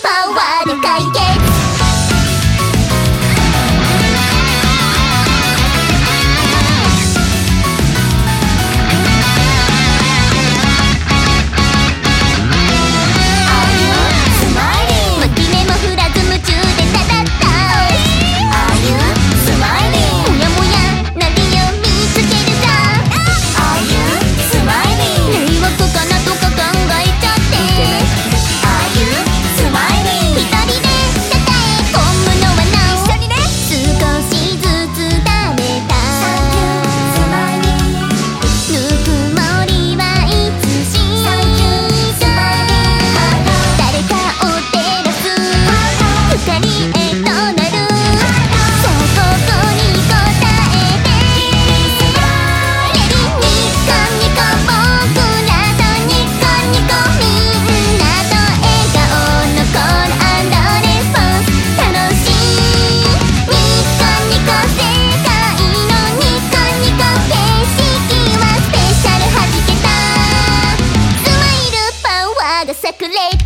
パワーで解決 circulate.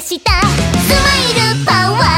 した。スマイルパワー。